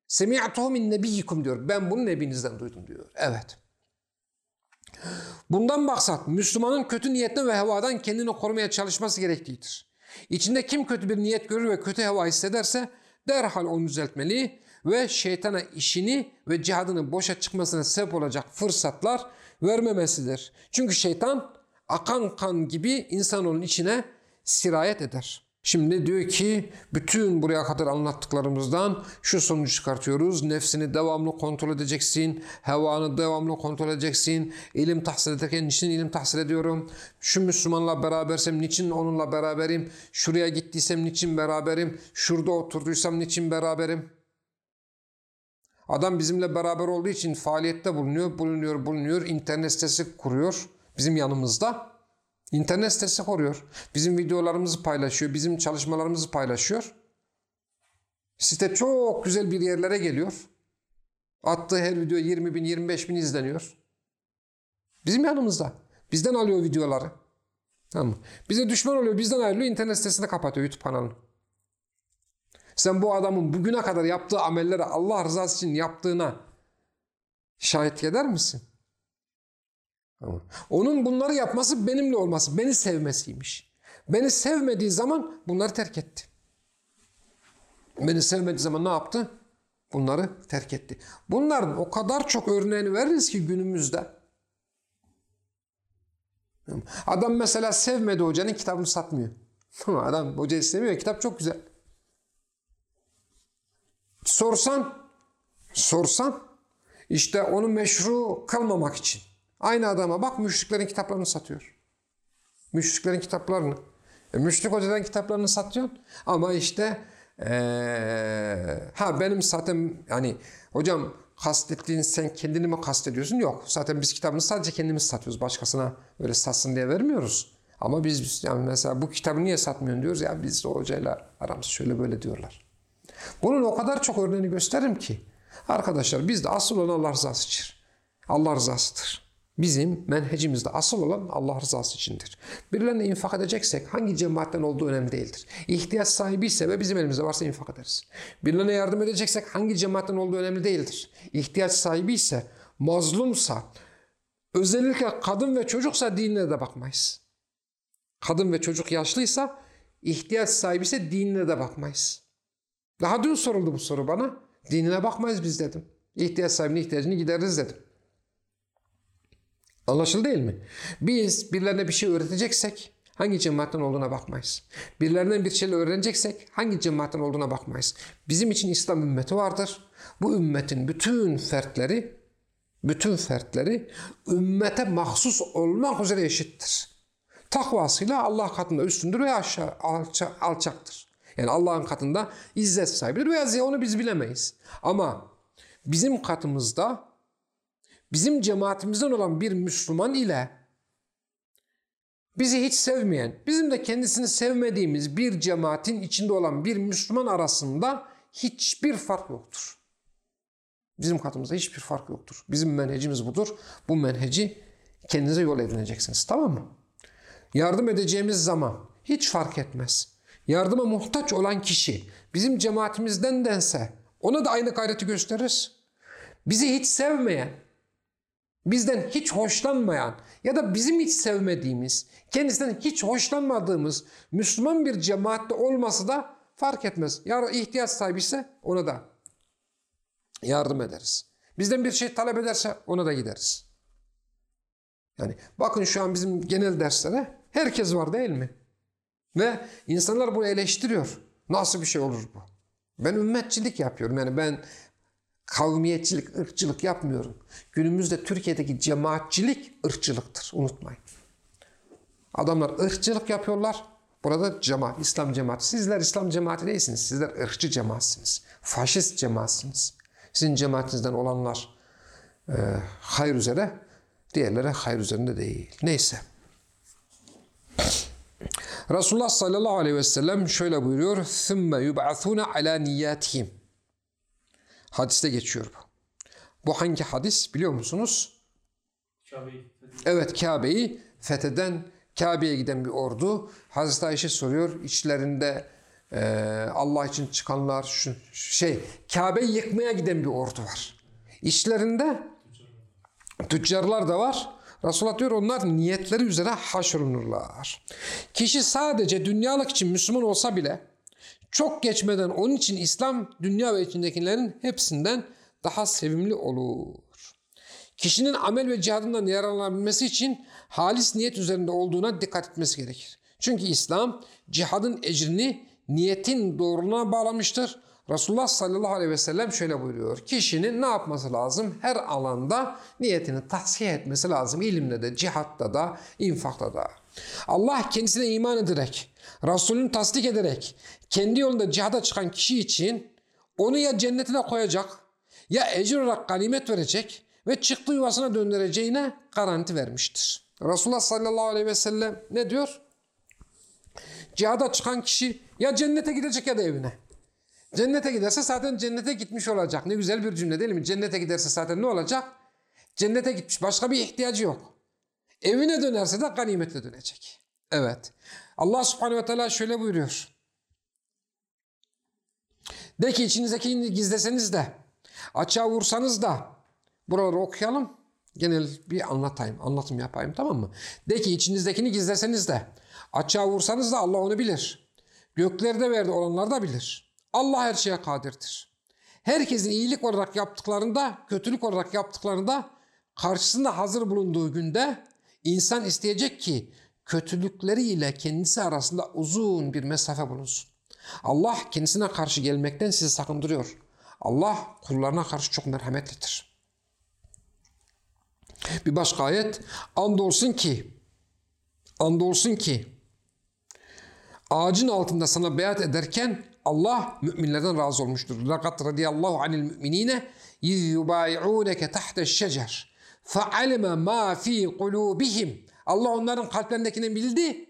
A: Semi'atuhu min nebiyyikum diyor. Ben bunu nebinizden duydum diyor. Evet. Bundan maksat Müslümanın kötü niyetten ve hevadan kendini korumaya çalışması gerektiğidir. İçinde kim kötü bir niyet görür ve kötü heva hissederse derhal onu düzeltmeli ve şeytana işini ve cihadının boşa çıkmasına sebep olacak fırsatlar vermemesidir. Çünkü şeytan akan kan gibi insanoğlunun içine sirayet eder. Şimdi diyor ki bütün buraya kadar anlattıklarımızdan şu sonucu çıkartıyoruz. Nefsini devamlı kontrol edeceksin. Hevanı devamlı kontrol edeceksin. İlim tahsil ederken niçin ilim tahsil ediyorum? Şu Müslümanla berabersem niçin onunla beraberim? Şuraya gittiysem niçin beraberim? Şurada oturduysam niçin beraberim? Adam bizimle beraber olduğu için faaliyette bulunuyor, bulunuyor, bulunuyor. İnternet sitesi kuruyor bizim yanımızda. İnternet sitesi kuruyor. Bizim videolarımızı paylaşıyor. Bizim çalışmalarımızı paylaşıyor. Site çok güzel bir yerlere geliyor. Attığı her video 20 bin, 25 bin izleniyor. Bizim yanımızda. Bizden alıyor videoları. Tamam Bize düşman oluyor, bizden ayrılıyor, internet sitesini kapatıyor YouTube kanalını. Sen bu adamın bugüne kadar yaptığı amelleri Allah rızası için yaptığına şahit eder misin? Onun bunları yapması benimle olması, beni sevmesiymiş. Beni sevmediği zaman bunları terk etti. Beni sevmediği zaman ne yaptı? Bunları terk etti. Bunların o kadar çok örneğini veririz ki günümüzde. Adam mesela sevmedi hocanın kitabını satmıyor. Adam hocayı seviyor, kitap çok güzel. Sorsan, sorsan işte onu meşru kılmamak için. Aynı adama bak müşriklerin kitaplarını satıyor. Müşriklerin kitaplarını. E, müşrik hocaların kitaplarını satıyorsun ama işte ee, ha benim zaten yani hocam kastettiğin sen kendini mi kastediyorsun? Yok. Zaten biz kitabını sadece kendimiz satıyoruz. Başkasına öyle satsın diye vermiyoruz. Ama biz yani mesela bu kitabı niye satmıyorsun diyoruz ya biz o hocayla aramız şöyle böyle diyorlar. Bunun o kadar çok örneğini gösteririm ki. Arkadaşlar bizde asıl olan Allah rızasıdır. Allah rızasıdır. Bizim menhecimizde asıl olan Allah rızası içindir. Birilerine infak edeceksek hangi cemaatten olduğu önemli değildir. İhtiyaç sahibi ise ve bizim elimizde varsa infak ederiz. Birilerine yardım edeceksek hangi cemaatten olduğu önemli değildir. İhtiyaç sahibi ise, mazlumsa, özellikle kadın ve çocuksa dinine de bakmayız. Kadın ve çocuk yaşlıysa, ihtiyaç sahibi ise dinine de bakmayız. Daha dün soruldu bu soru bana. Dinine bakmayız biz dedim. İhtiyaç sahibinin ihtiyacını gideririz dedim. Anlaşıldı değil mi? Biz birilerine bir şey öğreteceksek hangi cemaatten olduğuna bakmayız. Birilerinden bir şeyler öğreneceksek hangi cemaatten olduğuna bakmayız. Bizim için İslam ümmeti vardır. Bu ümmetin bütün fertleri bütün fertleri ümmete mahsus olmak üzere eşittir. Takvasıyla Allah katında üstündür veya aşağı alça, alçaktır. Yani Allah'ın katında izzet sahibidir veya onu biz bilemeyiz. Ama bizim katımızda bizim cemaatimizden olan bir Müslüman ile bizi hiç sevmeyen, bizim de kendisini sevmediğimiz bir cemaatin içinde olan bir Müslüman arasında hiçbir fark yoktur. Bizim katımızda hiçbir fark yoktur. Bizim menhecimiz budur. Bu menheci kendinize yol edineceksiniz. Tamam mı? Yardım edeceğimiz zaman hiç fark etmez. Yardıma muhtaç olan kişi bizim cemaatimizden dense ona da aynı gayreti gösteririz. Bizi hiç sevmeyen, bizden hiç hoşlanmayan ya da bizim hiç sevmediğimiz, kendisinden hiç hoşlanmadığımız Müslüman bir cemaatte olması da fark etmez. Ya ihtiyaç sahibi ise ona da yardım ederiz. Bizden bir şey talep ederse ona da gideriz. Yani bakın şu an bizim genel derslere herkes var değil mi? Ve insanlar bunu eleştiriyor. Nasıl bir şey olur bu? Ben ümmetçilik yapıyorum. Yani ben Kavmiyetçilik, ırkçılık yapmıyorum. Günümüzde Türkiye'deki cemaatçilik ırkçılıktır. Unutmayın. Adamlar ırkçılık yapıyorlar. Burada cemaat, İslam cemaati. Sizler İslam cemaati değilsiniz. Sizler ırkçı cemaatsiniz. Faşist cemaatsiniz. Sizin cemaatinizden olanlar e, hayır üzere, diğerleri hayır üzerinde değil. Neyse. Resulullah sallallahu aleyhi ve sellem şöyle buyuruyor. ثُمَّ يُبْعَثُونَ عَلَى نِيَّاتِهِمْ Hadiste geçiyor bu. Bu hangi hadis biliyor musunuz?
B: Kabe'yi.
A: Evet Kabe'yi fetheden, Kabe'ye giden bir ordu. Hazreti Ayşe soruyor içlerinde e, Allah için çıkanlar, şu, şey Kabe'yi yıkmaya giden bir ordu var. İçlerinde tüccarlar da var. Resulullah diyor onlar niyetleri üzere haşrolunurlar. Kişi sadece dünyalık için Müslüman olsa bile çok geçmeden onun için İslam dünya ve içindekilerin hepsinden daha sevimli olur. Kişinin amel ve cihadından yararlanabilmesi için halis niyet üzerinde olduğuna dikkat etmesi gerekir. Çünkü İslam cihadın ecrini niyetin doğruluğuna bağlamıştır. Resulullah sallallahu aleyhi ve sellem şöyle buyuruyor. Kişinin ne yapması lazım? Her alanda niyetini tahsiye etmesi lazım. İlimde de, cihatta da, infakta da. Allah kendisine iman ederek, Resulünü tasdik ederek, kendi yolunda cihada çıkan kişi için onu ya cennetine koyacak, ya ecir olarak ganimet verecek ve çıktığı yuvasına döndüreceğine garanti vermiştir. Resulullah sallallahu aleyhi ve sellem ne diyor? Cihada çıkan kişi ya cennete gidecek ya da evine. Cennete giderse zaten cennete gitmiş olacak. Ne güzel bir cümle değil mi? Cennete giderse zaten ne olacak? Cennete gitmiş. Başka bir ihtiyacı yok. Evine dönerse de ganimetle dönecek. Evet. Allah subhanehu ve teala şöyle buyuruyor. De ki içinizdekini gizleseniz de, açığa vursanız da, buraları okuyalım. Genel bir anlatayım, anlatım yapayım tamam mı? De ki içinizdekini gizleseniz de, açığa vursanız da Allah onu bilir. Göklerde verdi olanlar da bilir. Allah her şeye kadirdir. Herkesin iyilik olarak yaptıklarında, kötülük olarak yaptıklarında karşısında hazır bulunduğu günde insan isteyecek ki kötülükleriyle kendisi arasında uzun bir mesafe bulunsun. Allah kendisine karşı gelmekten sizi sakındırıyor. Allah kullarına karşı çok merhametlidir. Bir başka ayet andolsun ki andolsun ki ağacın altında sana beyat ederken Allah müminlerden razı olmuştur. Lakat radiyallahu anil müminine iz yubayi'uneke tahte şecer fe'alime ma fi kulubihim Allah onların kalplerindekini bildi.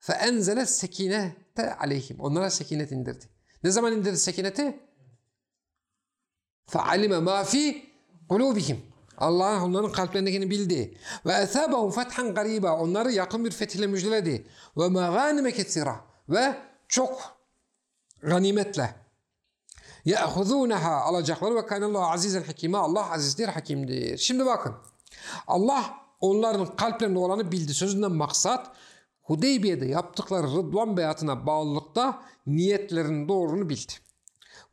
A: فَاَنْزَلَ sekinete aleyhim. Onlara sekinet indirdi. Ne zaman indirdi sekineti? فَعَلِمَ مَا فِي قُلُوبِهِمْ Allah onların kalplerindekini bildi. Ve esabahum fethan gariba. Onları yakın bir fethiyle müjdeledi. Ve mağanime kesira. Ve çok ganimetle. Ya'huzunaha alacakları ve kanallahu azizen hakime. Allah azizdir, hakimdir. Şimdi bakın. Allah onların kalplerinde olanı bildi. Sözünden maksat Hudeybiye'de yaptıkları Rıdvan beyatına bağlılıkta niyetlerinin doğrunu bildi.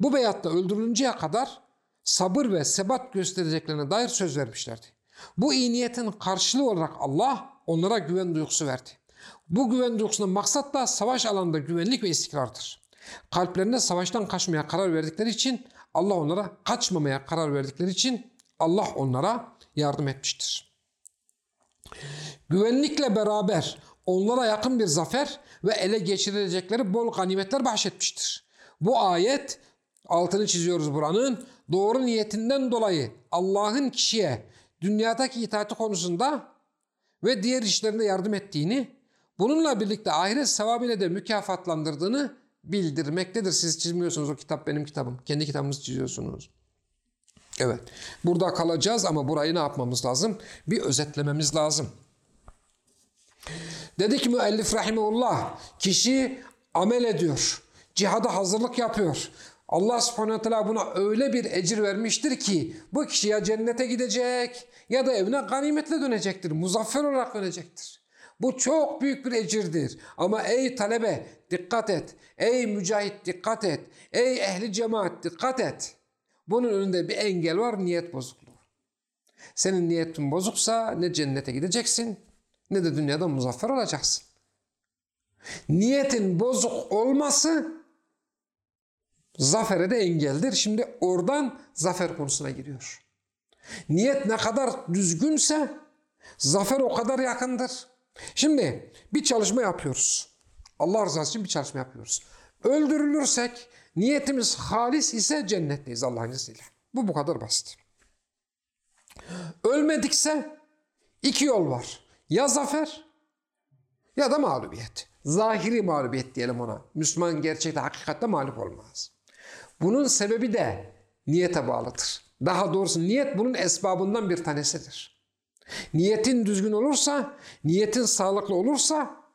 A: Bu beyatta öldürülünceye kadar sabır ve sebat göstereceklerine dair söz vermişlerdi. Bu iyi niyetin karşılığı olarak Allah onlara güven duygusu verdi. Bu güven duygusundan maksat da savaş alanında güvenlik ve istikrardır. Kalplerinde savaştan kaçmaya karar verdikleri için Allah onlara kaçmamaya karar verdikleri için Allah onlara yardım etmiştir. Güvenlikle beraber onlara yakın bir zafer ve ele geçirilecekleri bol ganimetler bahşetmiştir. Bu ayet altını çiziyoruz buranın doğru niyetinden dolayı Allah'ın kişiye dünyadaki itaati konusunda ve diğer işlerinde yardım ettiğini, bununla birlikte ahiret sevabıyla de mükafatlandırdığını bildirmektedir. Siz çizmiyorsunuz o kitap benim kitabım. Kendi kitabınızı çiziyorsunuz. Evet. Burada kalacağız ama burayı ne yapmamız lazım? Bir özetlememiz lazım. Dedi ki müellif rahimullah kişi amel ediyor. Cihada hazırlık yapıyor. Allah subhanahu wa ta'ala buna öyle bir ecir vermiştir ki bu kişi ya cennete gidecek ya da evine ganimetle dönecektir. Muzaffer olarak dönecektir. Bu çok büyük bir ecirdir. Ama ey talebe dikkat et. Ey mücahit dikkat et. Ey ehli cemaat dikkat et. Bunun önünde bir engel var niyet bozukluğu. Senin niyetin bozuksa ne cennete gideceksin ne de dünyada muzaffer olacaksın. Niyetin bozuk olması Zafere de engeldir. Şimdi oradan zafer konusuna giriyor. Niyet ne kadar düzgünse zafer o kadar yakındır. Şimdi bir çalışma yapıyoruz. Allah rızası için bir çalışma yapıyoruz. Öldürülürsek niyetimiz halis ise cennetteyiz Allah'ın izniyle. Bu bu kadar basit. Ölmedikse iki yol var. Ya zafer ya da mağlubiyet. Zahiri mağlubiyet diyelim ona. Müslüman gerçekte hakikatte mağlup olmaz. Bunun sebebi de niyete bağlıdır. Daha doğrusu niyet bunun esbabından bir tanesidir. Niyetin düzgün olursa, niyetin sağlıklı olursa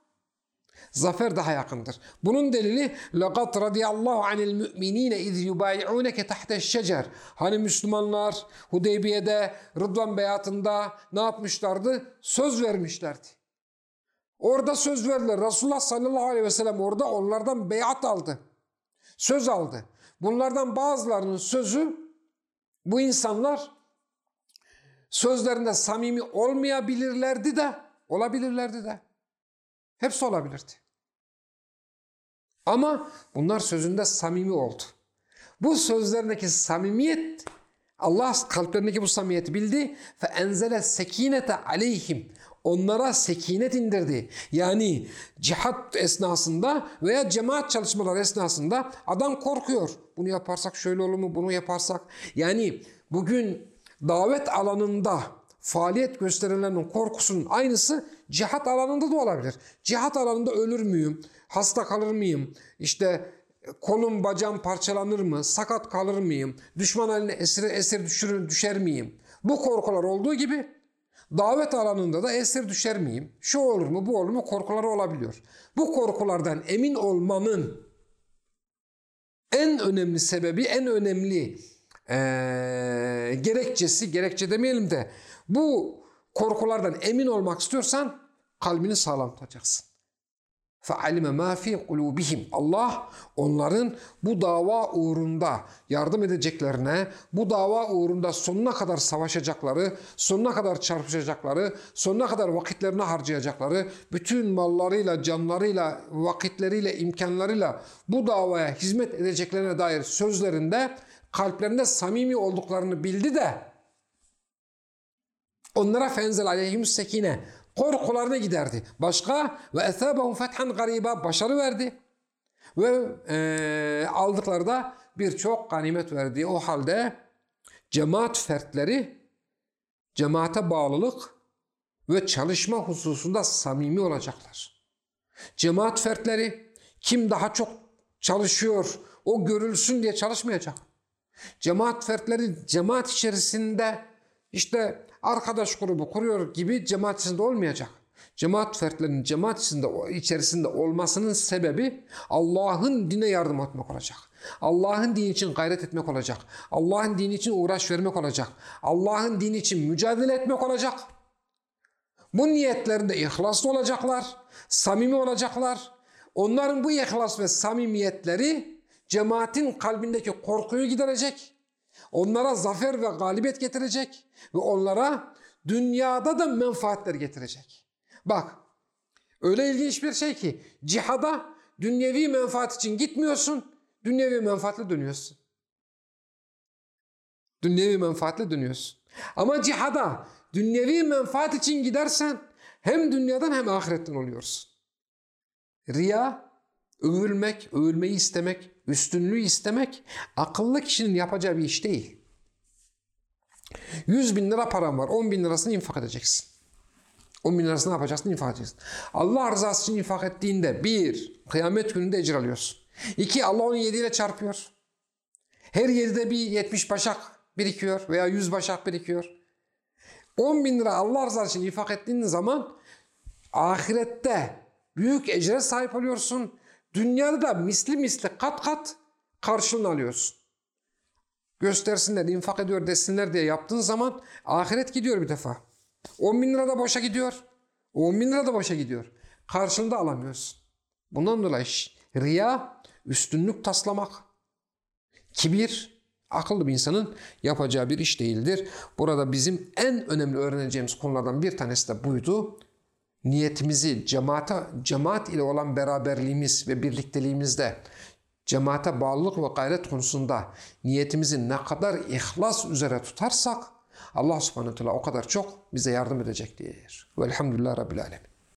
A: zafer daha yakındır. Bunun delili لَقَدْ رَضِيَ اللّٰهُ عَنِ الْمُؤْمِنِينَ اِذْ يُبَايِعُونَكَ تَحْتَ الشَّجَرِ Hani Müslümanlar Hudeybiye'de, Rıdvan Beyatı'nda ne yapmışlardı? Söz vermişlerdi. Orada söz verdiler. Resulullah sallallahu aleyhi ve sellem orada onlardan beyat aldı. Söz aldı. Bunlardan bazılarının sözü bu insanlar sözlerinde samimi olmayabilirlerdi de olabilirlerdi de. Hepsi olabilirdi. Ama bunlar sözünde samimi oldu. Bu sözlerindeki samimiyet Allah kalplerindeki bu samimiyeti bildi. Fe enzele sekinete aleyhim. Onlara sekinet indirdi. Yani cihat esnasında veya cemaat çalışmaları esnasında adam korkuyor. Bunu yaparsak şöyle olur mu? Bunu yaparsak. Yani bugün davet alanında faaliyet gösterilenlerin korkusunun aynısı cihat alanında da olabilir. Cihat alanında ölür müyüm? Hasta kalır mıyım? İşte kolum bacağım parçalanır mı? Sakat kalır mıyım? Düşman eline esir, esir düşürür, düşer miyim? Bu korkular olduğu gibi davet alanında da esir düşer miyim? Şu olur mu bu olur mu korkuları olabiliyor. Bu korkulardan emin olmanın en önemli sebebi, en önemli ee, gerekçesi, gerekçe demeyelim de bu korkulardan emin olmak istiyorsan kalbini sağlam tutacaksın. فَعَلِمَ مَا فِي قُلُوبِهِمْ Allah onların bu dava uğrunda yardım edeceklerine, bu dava uğrunda sonuna kadar savaşacakları, sonuna kadar çarpışacakları, sonuna kadar vakitlerini harcayacakları, bütün mallarıyla, canlarıyla, vakitleriyle, imkanlarıyla bu davaya hizmet edeceklerine dair sözlerinde kalplerinde samimi olduklarını bildi de onlara fenzel aleyhim sekine korkularını giderdi. Başka ve esabahum fethan gariba başarı verdi. Ve e, aldıkları da birçok ganimet verdi. O halde cemaat fertleri cemaate bağlılık ve çalışma hususunda samimi olacaklar. Cemaat fertleri kim daha çok çalışıyor o görülsün diye çalışmayacak. Cemaat fertleri cemaat içerisinde işte arkadaş grubu kuruyor gibi cemaat içinde olmayacak. Cemaat fertlerinin cemaat içinde, içerisinde olmasının sebebi Allah'ın dine yardım etmek olacak. Allah'ın dini için gayret etmek olacak. Allah'ın dini için uğraş vermek olacak. Allah'ın dini için mücadele etmek olacak. Bu niyetlerinde ihlaslı olacaklar, samimi olacaklar. Onların bu ihlas ve samimiyetleri cemaatin kalbindeki korkuyu giderecek. Onlara zafer ve galibiyet getirecek ve onlara dünyada da menfaatler getirecek. Bak öyle ilginç bir şey ki cihada dünyevi menfaat için gitmiyorsun, dünyevi menfaatle dönüyorsun. Dünyevi menfaatle dönüyorsun. Ama cihada dünyevi menfaat için gidersen hem dünyadan hem ahiretten oluyorsun. Riya, övülmek, övülmeyi istemek, üstünlüğü istemek akıllı kişinin yapacağı bir iş değil. 100 bin lira param var. 10 bin lirasını infak edeceksin. 10 bin lirasını yapacaksın? infak edeceksin. Allah rızası için infak ettiğinde bir, kıyamet gününde ecir alıyorsun. İki, Allah onu yediyle çarpıyor. Her yedide bir 70 başak birikiyor veya 100 başak birikiyor. 10 bin lira Allah rızası için infak ettiğin zaman ahirette büyük ecre sahip oluyorsun. Dünyada da misli misli kat kat karşılığını alıyorsun. Göstersinler, infak ediyor desinler diye yaptığın zaman ahiret gidiyor bir defa. 10 bin lira da boşa gidiyor. 10 bin lira da boşa gidiyor. Karşılığında alamıyorsun. Bundan dolayı riya, üstünlük taslamak, kibir, akıllı bir insanın yapacağı bir iş değildir. Burada bizim en önemli öğreneceğimiz konulardan bir tanesi de buydu niyetimizi cemaate, cemaat ile olan beraberliğimiz ve birlikteliğimizde cemaate bağlılık ve gayret konusunda niyetimizi ne kadar ihlas üzere tutarsak Allah subhanahu teala o kadar çok bize yardım edecektir. Velhamdülillah Rabbil Alemin.